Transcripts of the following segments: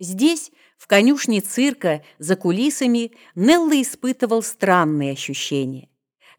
Здесь, в конюшне цирка, за кулисами, Нелла испытывал странные ощущения.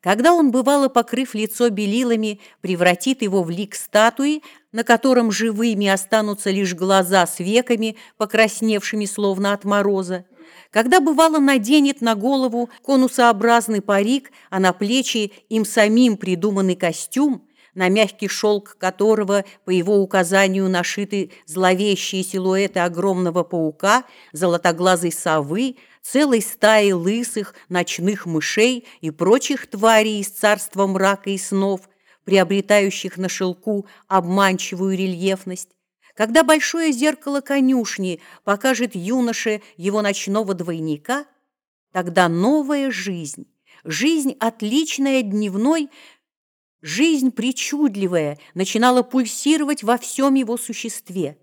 Когда он, бывало, покрыв лицо белилами, превратит его в лик статуи, на котором живыми останутся лишь глаза с веками, покрасневшими словно от мороза, когда, бывало, наденет на голову конусообразный парик, а на плечи им самим придуманный костюм, на мягкий шелк которого, по его указанию, нашиты зловещие силуэты огромного паука, золотоглазой совы, целой стаи лысых ночных мышей и прочих тварей из царства мрака и снов, приобретающих на шелку обманчивую рельефность, когда большое зеркало конюшни покажет юноше его ночного двойника, тогда новая жизнь, жизнь, отличная от дневной, жизнь причудливая, начинала пульсировать во всем его существе.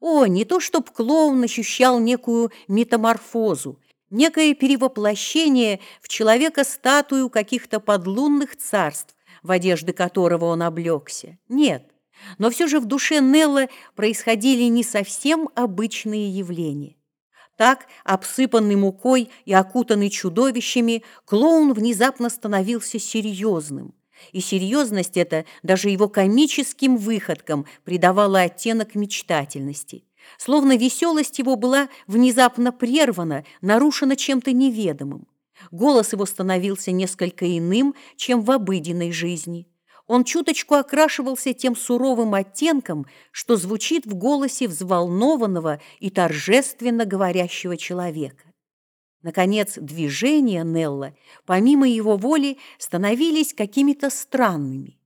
О, не то чтоб клоун ощущал некую метаморфозу, некое перевоплощение в человека статую каких-то подлунных царств, в одежды которого он облегся. Нет, но все же в душе Нелла происходили не совсем обычные явления. Так, обсыпанный мукой и окутанный чудовищами, клоун внезапно становился серьезным. И серьезность эта даже его комическим выходкам придавала оттенок мечтательности. Словно веселость его была внезапно прервана, нарушена чем-то неведомым. Голос его становился несколько иным, чем в обыденной жизни он чуточку окрашивался тем суровым оттенком, что звучит в голосе взволнованного и торжественно говорящего человека. Наконец, движения Нелла, помимо его воли, становились какими-то странными.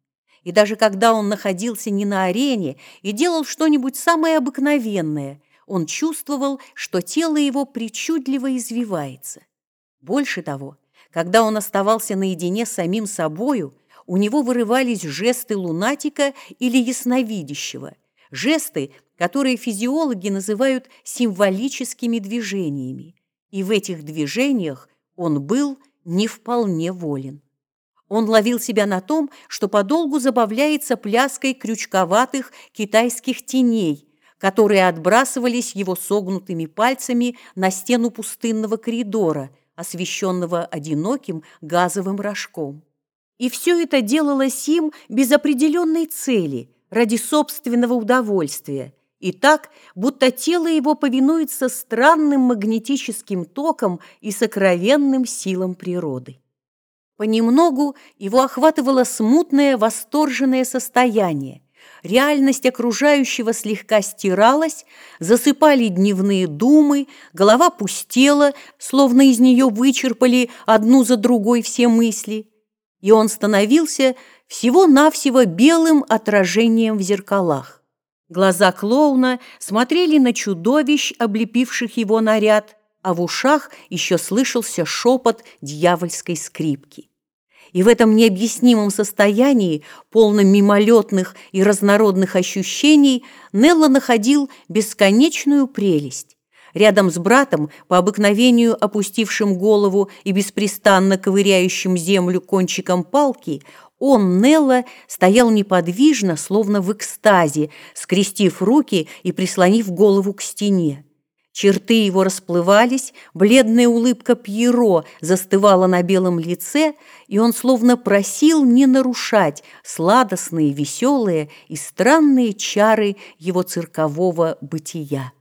И даже когда он находился не на арене и делал что-нибудь самое обыкновенное, он чувствовал, что тело его причудливо извивается. Больше того, когда он оставался наедине с самим собою, у него вырывались жесты лунатика или ясновидящего, жесты, которые физиологи называют символическими движениями. И в этих движениях он был не вполне волен. Он ловил себя на том, что подолгу забавляется пляской крючковатых китайских теней, которые отбрасывались его согнутыми пальцами на стену пустынного коридора, освещенного одиноким газовым рожком. И все это делалось им без определенной цели, ради собственного удовольствия, и так, будто тело его повинуется странным магнетическим токам и сокровенным силам природы. Понемногу его охватывало смутное, восторженное состояние. Реальность окружающего слегка стиралась, засыпали дневные думы, голова пустела, словно из нее вычерпали одну за другой все мысли – и он становился всего-навсего белым отражением в зеркалах. Глаза клоуна смотрели на чудовищ, облепивших его наряд, а в ушах еще слышался шепот дьявольской скрипки. И в этом необъяснимом состоянии, полном мимолетных и разнородных ощущений, Нелла находил бесконечную прелесть. Рядом с братом, по обыкновению опустившим голову и беспрестанно ковыряющим землю кончиком палки, он, Нелла, стоял неподвижно, словно в экстазе, скрестив руки и прислонив голову к стене. Черты его расплывались, бледная улыбка Пьеро застывала на белом лице, и он словно просил не нарушать сладостные, веселые и странные чары его циркового бытия.